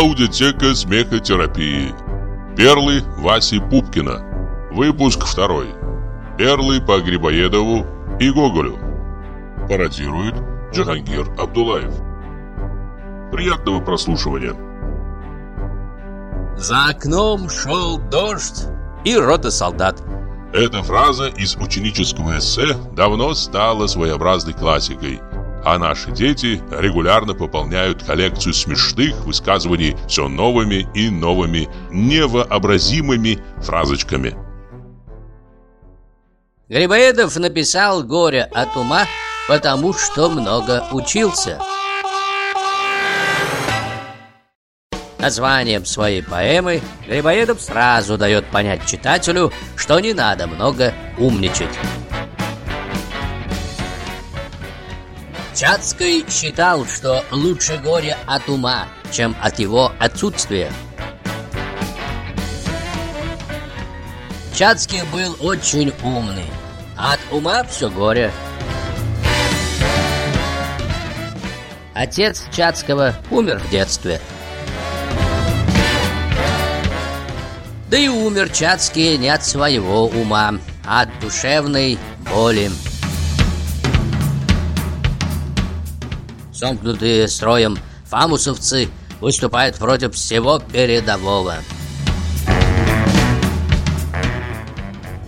Аудиотека смехотерапии. Перлы Васи Пупкина. Выпуск второй. Перлы по Грибоедову и Гоголю. Пародирует Джахангир Абдулаев. Приятного прослушивания. За окном шел дождь и рота солдат. Эта фраза из ученического эссе давно стала своеобразной классикой, а наши дети регулярно пополняют коллекцию смешных высказываний все новыми и новыми невообразимыми фразочками. Грибоедов написал «Горе от ума», потому что много учился. Названием своей поэмы Грибоедов сразу дает понять читателю, что не надо много умничать. Чацкий считал, что лучше горе от ума, чем от его отсутствия. Чацкий был очень умный, от ума все горе. Отец Чацкого умер в детстве – Да и умер Чацкий не от своего ума, а от душевной боли. Сомкнутые строем фамусовцы выступают против всего передового.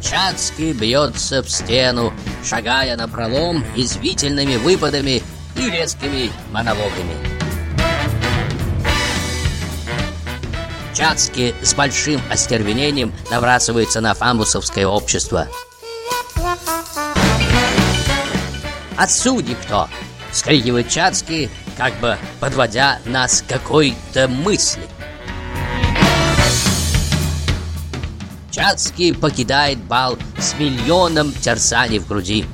Чацкий бьется в стену, шагая на пролом извительными выпадами и резкими монологами. Чацкий с большим остервенением набрасывается на фамусовское общество. «Отсюди кто!» — скрикивает Чацкий, как бы подводя нас к какой-то мысли. Чацкий покидает бал с миллионом терзаний в груди.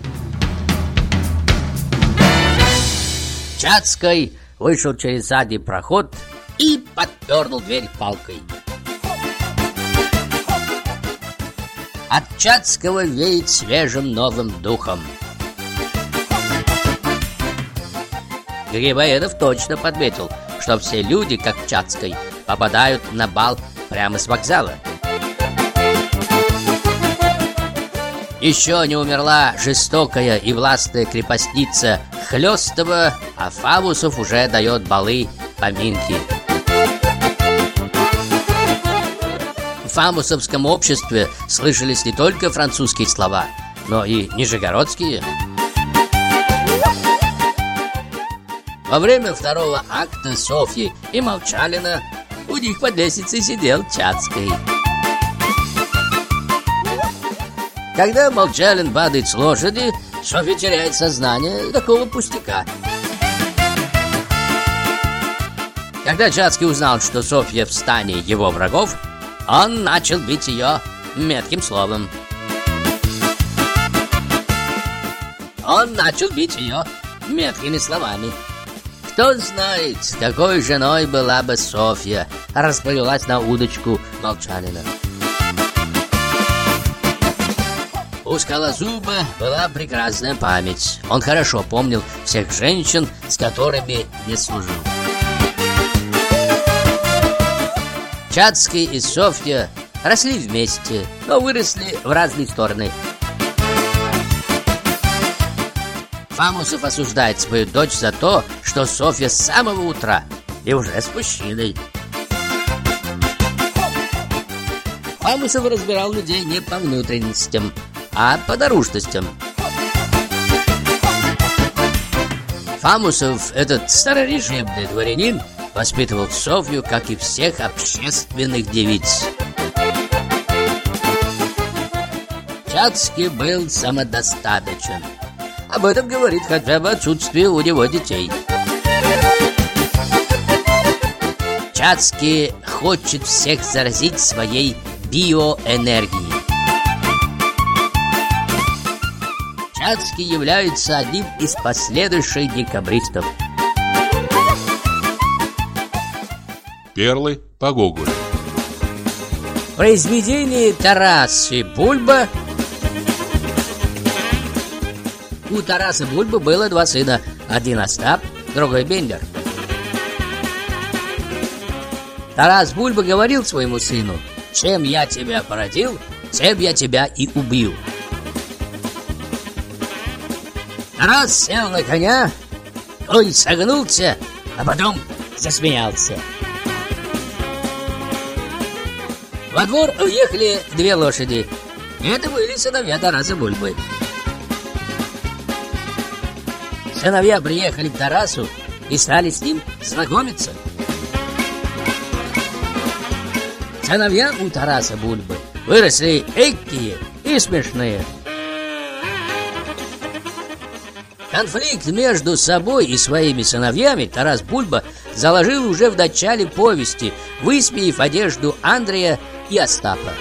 Чацкий вышел через задний проход и подпернул дверь палкой. От Чацкого веет свежим новым духом. Грибоедов точно подметил, что все люди, как Чацкой, попадают на бал прямо с вокзала. Еще не умерла жестокая и властная крепостница Хлестова, а Фавусов уже дает балы поминки. фамусовском обществе слышались не только французские слова, но и нижегородские. Во время второго акта Софьи и Молчалина у них под лестницей сидел Чацкий. Когда Молчалин падает с лошади, Софья теряет сознание такого пустяка. Когда Чацкий узнал, что Софья в стане его врагов, он начал бить ее метким словом. Он начал бить ее меткими словами. Кто знает, какой женой была бы Софья, расплылась на удочку Молчанина. У Скалозуба была прекрасная память. Он хорошо помнил всех женщин, с которыми не служил. Чацкий и Софья росли вместе, но выросли в разные стороны. Фамусов осуждает свою дочь за то, что Софья с самого утра и уже с мужчиной. Фамусов разбирал людей не по внутренностям, а по наружностям. Фамусов, этот старорежимный дворянин, воспитывал Софью, как и всех общественных девиц. Чацкий был самодостаточен. Об этом говорит хотя бы отсутствие у него детей. Чацкий хочет всех заразить своей биоэнергией. Чацкий является одним из последующих декабристов – Перлы по Гоголю. Произведение Тарас и Бульба У Тараса Бульбы было два сына Один Остап, другой Бендер Тарас Бульба говорил своему сыну, «Чем я тебя породил, тем я тебя и убью». Тарас сел на коня, конь согнулся, а потом засмеялся. Во двор уехали две лошади. Это были сыновья Тараса Бульбы. Сыновья приехали к Тарасу и стали с ним знакомиться. Сыновья у Тараса Бульбы выросли экие и смешные. Конфликт между собой и своими сыновьями Тарас Бульба заложил уже в начале повести, высмеяв одежду Андрея и Остапа.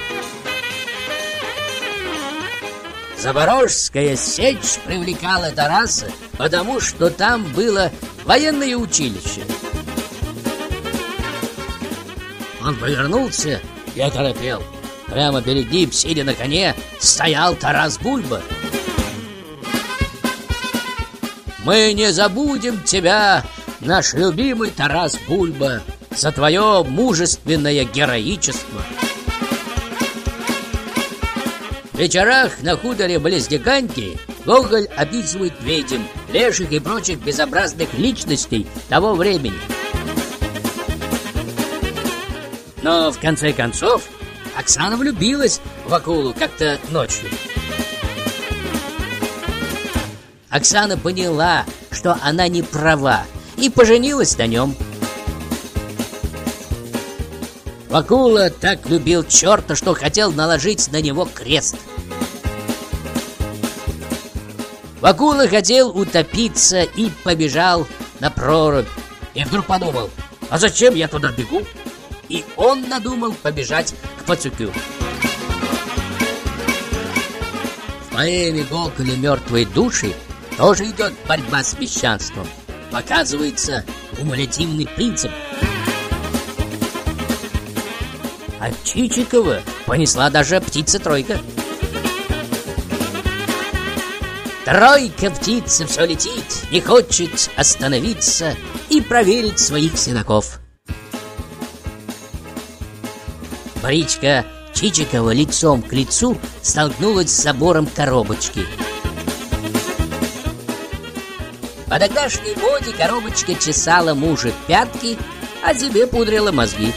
Запорожская сечь привлекала Тараса, потому что там было военное училище. Он повернулся и оторопел. Прямо перед ним, сидя на коне, стоял Тарас Бульба. «Мы не забудем тебя, наш любимый Тарас Бульба, за твое мужественное героичество!» Вечерах на хуторе Близдеганьки Гоголь описывает ведьм, леших и прочих безобразных личностей того времени. Но в конце концов Оксана влюбилась в акулу как-то ночью. Оксана поняла, что она не права, и поженилась на нем. Вакула так любил черта, что хотел наложить на него крест. Вакула хотел утопиться и побежал на прорубь. И вдруг подумал, а зачем я туда бегу? И он надумал побежать к Пацюкю. В поэме Гоголя «Мертвые души» тоже идет борьба с мещанством. Показывается кумулятивный принцип – а Чичикова понесла даже птица-тройка. Тройка птица все летит, не хочет остановиться и проверить своих седаков. Бричка Чичикова лицом к лицу столкнулась с забором коробочки. По тогдашней моде коробочка чесала мужа пятки, а себе пудрила мозги.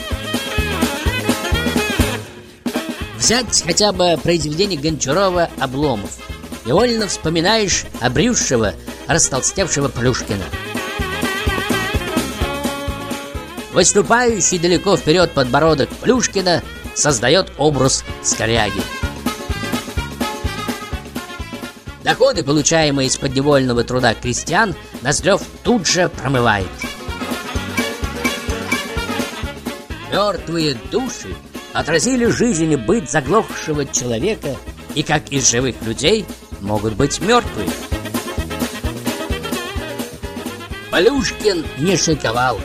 Взять хотя бы произведение Гончарова «Обломов». Невольно вспоминаешь обрюзшего, растолстевшего Плюшкина. Выступающий далеко вперед подбородок Плюшкина создает образ скоряги. Доходы, получаемые из подневольного труда крестьян, Ноздрев тут же промывает. Мертвые души отразили жизнь и быт заглохшего человека и как из живых людей могут быть мертвые. Полюшкин не шиковал,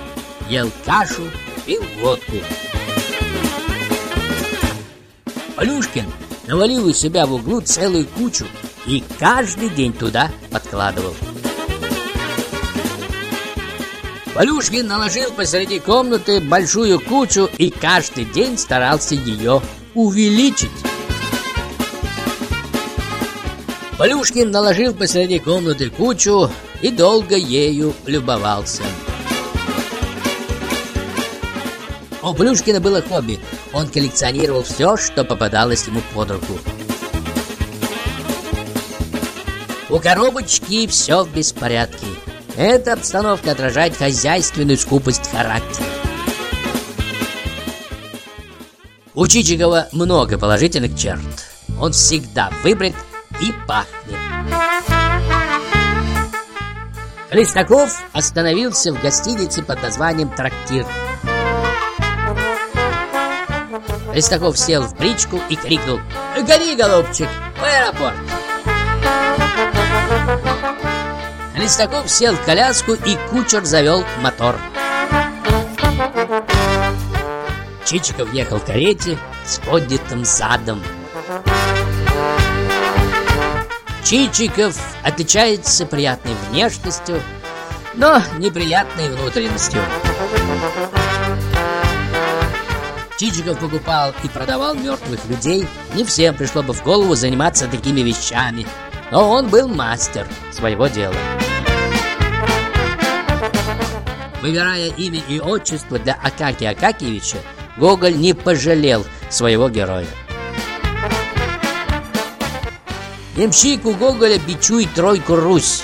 ел кашу, пил водку. Полюшкин навалил у себя в углу целую кучу и каждый день туда подкладывал. Полюшкин наложил посреди комнаты большую кучу и каждый день старался ее увеличить. Полюшкин наложил посреди комнаты кучу и долго ею любовался. У Плюшкина было хобби. Он коллекционировал все, что попадалось ему под руку. У коробочки все в беспорядке. Эта обстановка отражает хозяйственную скупость характера. У Чичикова много положительных черт. Он всегда выбрит и пахнет. Хлестаков остановился в гостинице под названием «Трактир». Хлестаков сел в бричку и крикнул «Гони, голубчик, в аэропорт!» Листаков сел в коляску, и кучер завел мотор. Чичиков ехал в карете с поднятым задом. Чичиков отличается приятной внешностью, но неприятной внутренностью. Чичиков покупал и продавал мертвых людей. Не всем пришло бы в голову заниматься такими вещами. Но он был мастер своего дела. Выбирая имя и отчество для Акакия Акакиевича, Гоголь не пожалел своего героя. Ямщик у Гоголя бичует тройку Русь.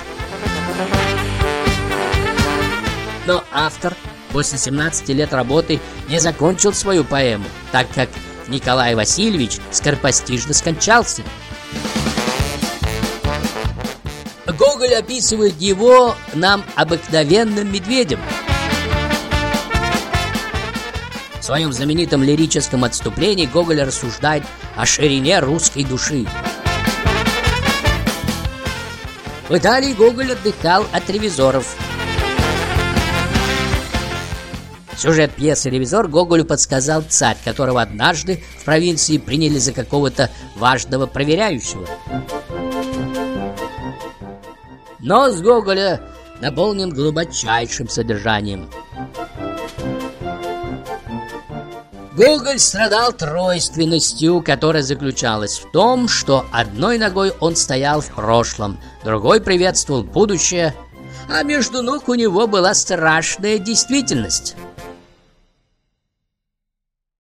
Но автор после 17 лет работы не закончил свою поэму, так как Николай Васильевич скоропостижно скончался. Гоголь описывает его нам обыкновенным медведем. В своем знаменитом лирическом отступлении Гоголь рассуждает о ширине русской души. В Италии Гоголь отдыхал от ревизоров – Сюжет пьесы «Ревизор» Гоголю подсказал царь, которого однажды в провинции приняли за какого-то важного проверяющего. Но с Гоголя наполнен глубочайшим содержанием. Гоголь страдал тройственностью, которая заключалась в том, что одной ногой он стоял в прошлом, другой приветствовал будущее, а между ног у него была страшная действительность –